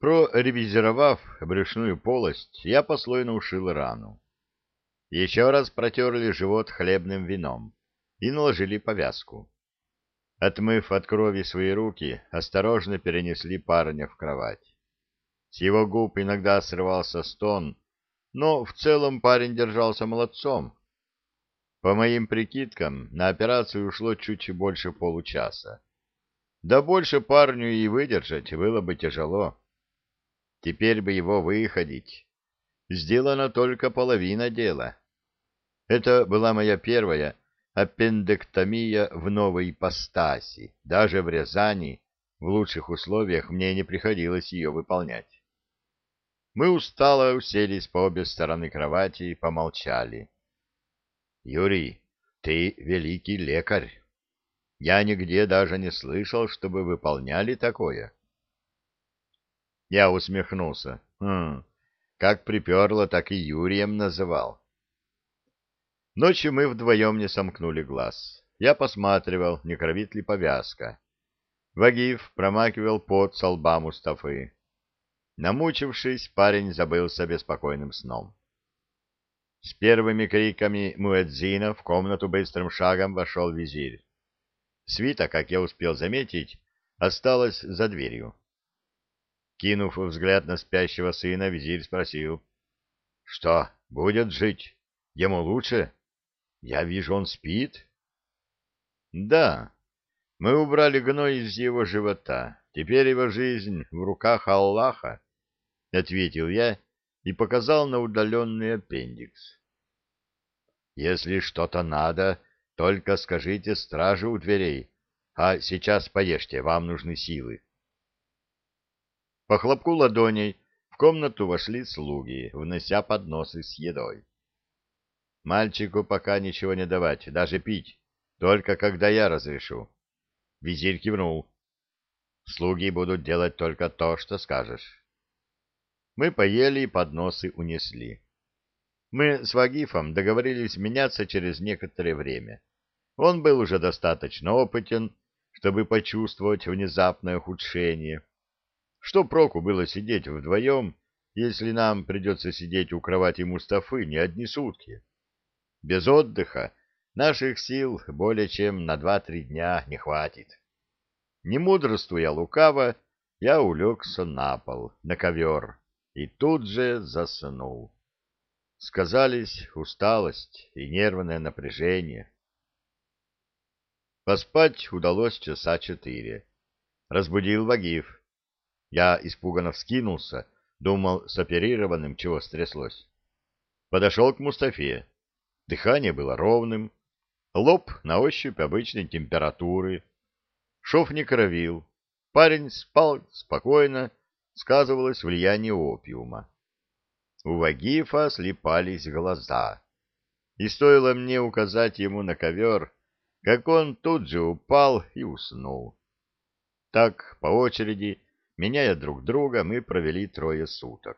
Проревизировав брюшную полость, я послойно ушил рану. Еще раз протерли живот хлебным вином и наложили повязку. Отмыв от крови свои руки, осторожно перенесли парня в кровать. С его губ иногда срывался стон, но в целом парень держался молодцом. По моим прикидкам, на операцию ушло чуть больше получаса. Да больше парню и выдержать было бы тяжело. Теперь бы его выходить. Сделана только половина дела. Это была моя первая аппендэктомия в новой ипостаси. Даже в Рязани в лучших условиях мне не приходилось ее выполнять. Мы устало уселись по обе стороны кровати и помолчали. — Юрий, ты великий лекарь. Я нигде даже не слышал, чтобы выполняли такое. Я усмехнулся. Хм, как приперло, так и Юрием называл. Ночью мы вдвоем не сомкнули глаз. Я посматривал, не кровит ли повязка. Вагив промакивал пот со лба Мустафы. Намучившись, парень забылся беспокойным сном. С первыми криками Муэдзина в комнату быстрым шагом вошел визирь. Свита, как я успел заметить, осталась за дверью. Кинув взгляд на спящего сына, визирь спросил. — Что, будет жить? Ему лучше? Я вижу, он спит. — Да. Мы убрали гной из его живота. Теперь его жизнь в руках Аллаха, — ответил я и показал на удаленный аппендикс. — Если что-то надо, только скажите стражу у дверей, а сейчас поешьте, вам нужны силы. По хлопку ладоней в комнату вошли слуги, внося подносы с едой. Мальчику пока ничего не давать, даже пить, только когда я разрешу. Визирь кивнул. Слуги будут делать только то, что скажешь. Мы поели и подносы унесли. Мы с Вагифом договорились меняться через некоторое время. Он был уже достаточно опытен, чтобы почувствовать внезапное ухудшение, что проку было сидеть вдвоем, если нам придется сидеть у кровати Мустафы не одни сутки? Без отдыха наших сил более чем на два-три дня не хватит. Не мудрствуя лукаво, я улегся на пол, на ковер, и тут же заснул. Сказались усталость и нервное напряжение. Поспать удалось часа четыре. Разбудил Вагиф. Я испуганно вскинулся, думал, с оперированным чего стряслось. Подошел к Мустафе. Дыхание было ровным, лоб на ощупь обычной температуры. Шов не кровил. Парень спал спокойно, сказывалось влияние опиума. У Вагифа слепались глаза. И стоило мне указать ему на ковер, как он тут же упал и уснул. Так, по очереди, Меняя друг друга, мы провели трое суток.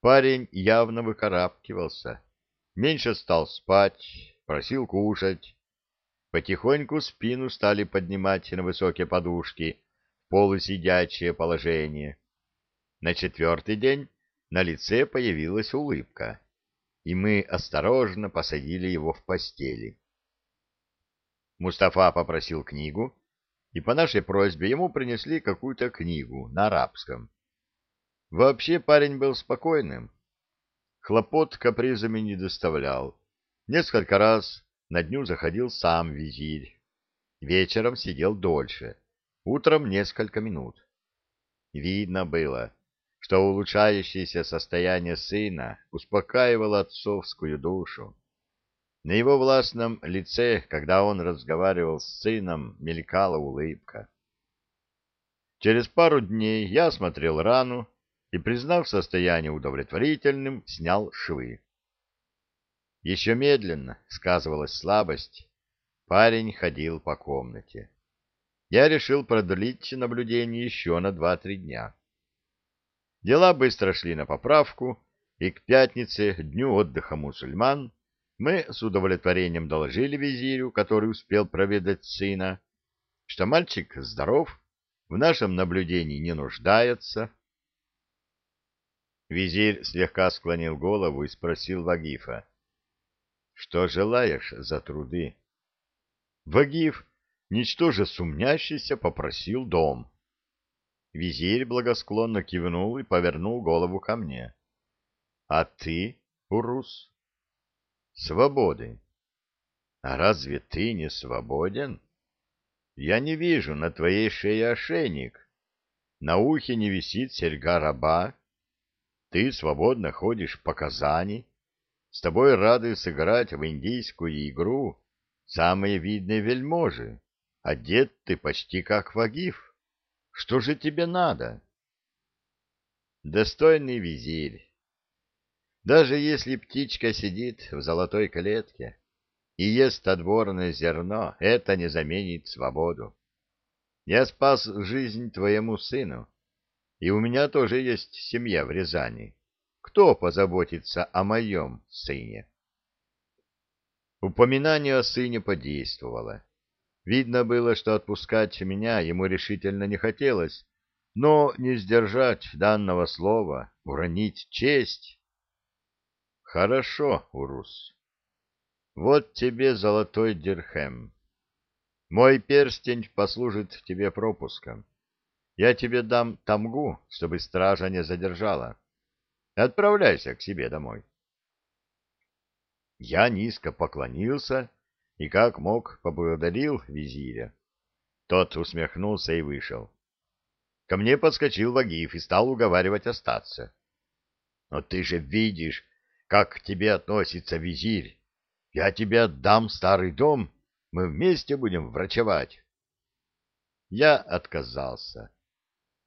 Парень явно выкарабкивался. Меньше стал спать, просил кушать. Потихоньку спину стали поднимать на высокие подушки полусидячее положение. На четвертый день на лице появилась улыбка, и мы осторожно посадили его в постели. Мустафа попросил книгу, и по нашей просьбе ему принесли какую-то книгу на арабском. Вообще парень был спокойным. Хлопот капризами не доставлял. Несколько раз на дню заходил сам визирь. Вечером сидел дольше, утром несколько минут. Видно было, что улучшающееся состояние сына успокаивало отцовскую душу. На его властном лице, когда он разговаривал с сыном, мелькала улыбка. Через пару дней я осмотрел рану и, признав состояние удовлетворительным, снял швы. Еще медленно сказывалась слабость. Парень ходил по комнате. Я решил продлить наблюдение еще на два-три дня. Дела быстро шли на поправку, и к пятнице, дню отдыха мусульман, мы с удовлетворением доложили визирю, который успел проведать сына, что мальчик здоров, в нашем наблюдении не нуждается, Визирь слегка склонил голову и спросил Вагифа. — Что желаешь за труды? Вагиф, ничтоже сумнящийся, попросил дом. Визирь благосклонно кивнул и повернул голову ко мне. — А ты, Урус? — Свободы. — А разве ты не свободен? Я не вижу на твоей шее ошейник. На ухе не висит серьга раба. Ты свободно ходишь по Казани. С тобой рады сыграть в индийскую игру самые видные вельможи. Одет ты почти как Вагиф. Что же тебе надо? Достойный визирь. Даже если птичка сидит в золотой клетке и ест отборное зерно, это не заменит свободу. Я спас жизнь твоему сыну, и у меня тоже есть семья в Рязани. Кто позаботится о моем сыне? Упоминание о сыне подействовало. Видно было, что отпускать меня ему решительно не хотелось, но не сдержать данного слова, уронить честь. Хорошо, Урус. Вот тебе золотой дирхем. Мой перстень послужит тебе пропуском. Я тебе дам тамгу, чтобы стража не задержала. Отправляйся к себе домой. Я низко поклонился и как мог поблагодарил визиря. Тот усмехнулся и вышел. Ко мне подскочил Вагиф и стал уговаривать остаться. — Но ты же видишь, как к тебе относится визирь. Я тебе отдам старый дом, мы вместе будем врачевать. Я отказался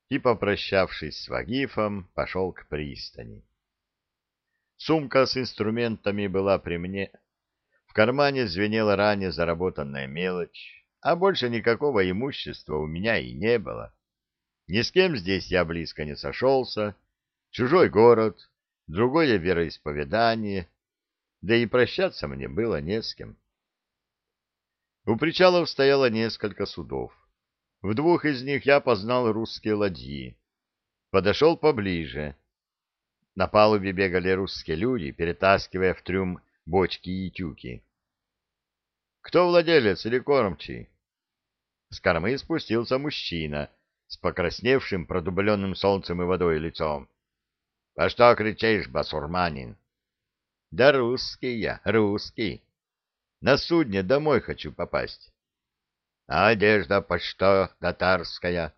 и, попрощавшись с Вагифом, пошел к пристани. Сумка с инструментами была при мне. В кармане звенела ранее заработанная мелочь, а больше никакого имущества у меня и не было. Ни с кем здесь я близко не сошелся. Чужой город, другое вероисповедание, да и прощаться мне было не с кем. У причалов стояло несколько судов. В двух из них я познал русские ладьи. Подошел поближе. На палубе бегали русские люди, перетаскивая в трюм бочки и тюки. «Кто владелец или кормчий?» С кормы спустился мужчина с покрасневшим, продубленным солнцем и водой лицом. «А что кричишь, басурманин?» «Да русский я, русский. На судне домой хочу попасть». А одежда по что татарская?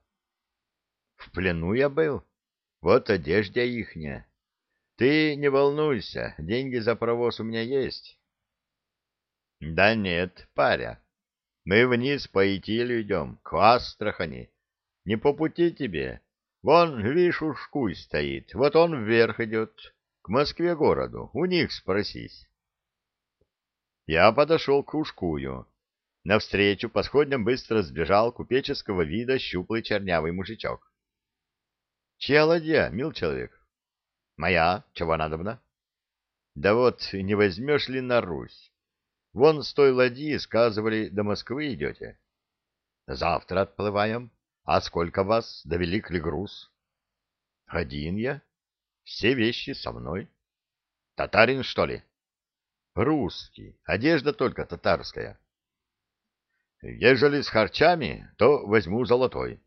В плену я был. Вот одежда ихняя. Ты не волнуйся, деньги за провоз у меня есть. Да нет, паря. Мы вниз по Итилю идем, к Астрахани. Не по пути тебе. Вон, видишь, Ушкуй стоит. Вот он вверх идет, к Москве городу. У них спросись. Я подошел к Ушкую Навстречу по сходням быстро сбежал купеческого вида щуплый чернявый мужичок. — Чья ладья, мил человек? — Моя. Чего надобно? — Да вот, не возьмешь ли на Русь? Вон с той ладьи, сказывали, до Москвы идете. — Завтра отплываем. А сколько вас? Да велик ли груз? — Один я. Все вещи со мной. — Татарин, что ли? — Русский. Одежда только татарская. — Ежели с харчами, то возьму золотой,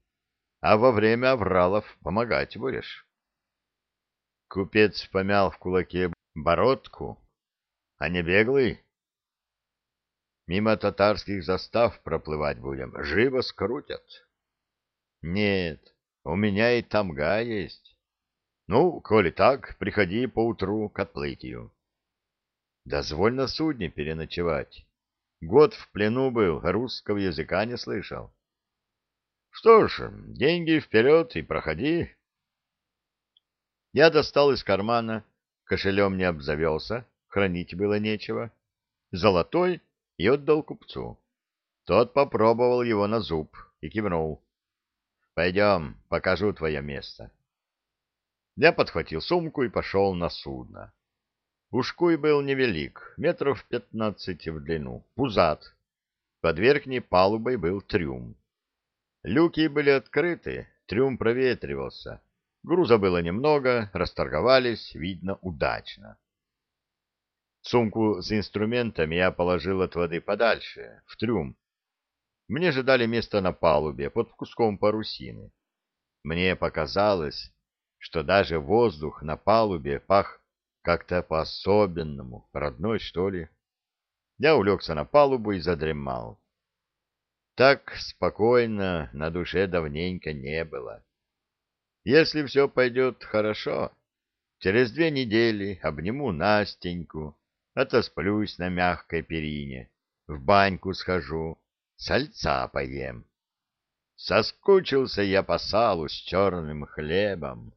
а во время авралов помогать будешь. Купец помял в кулаке бородку, а не беглый. Мимо татарских застав проплывать будем, живо скрутят. Нет, у меня и тамга есть. Ну, коли так, приходи поутру к отплытию. Дозволь на судне переночевать. Год в плену был, русского языка не слышал. Что ж, деньги вперед и проходи. Я достал из кармана, кошелем не обзавелся, хранить было нечего, золотой и отдал купцу. Тот попробовал его на зуб и кивнул. — Пойдем, покажу твое место. Я подхватил сумку и пошел на судно. Ушкуй был невелик, метров пятнадцать в длину, пузат. Под верхней палубой был трюм. Люки были открыты, трюм проветривался. Груза было немного, расторговались, видно, удачно. Сумку с инструментами я положил от воды подальше, в трюм. Мне же дали место на палубе под куском парусины. Мне показалось, что даже воздух на палубе пах как-то по-особенному, родной, что ли. Я улегся на палубу и задремал. Так спокойно на душе давненько не было. Если все пойдет хорошо, через две недели обниму Настеньку, отосплюсь на мягкой перине, в баньку схожу, сальца поем. Соскучился я по салу с черным хлебом.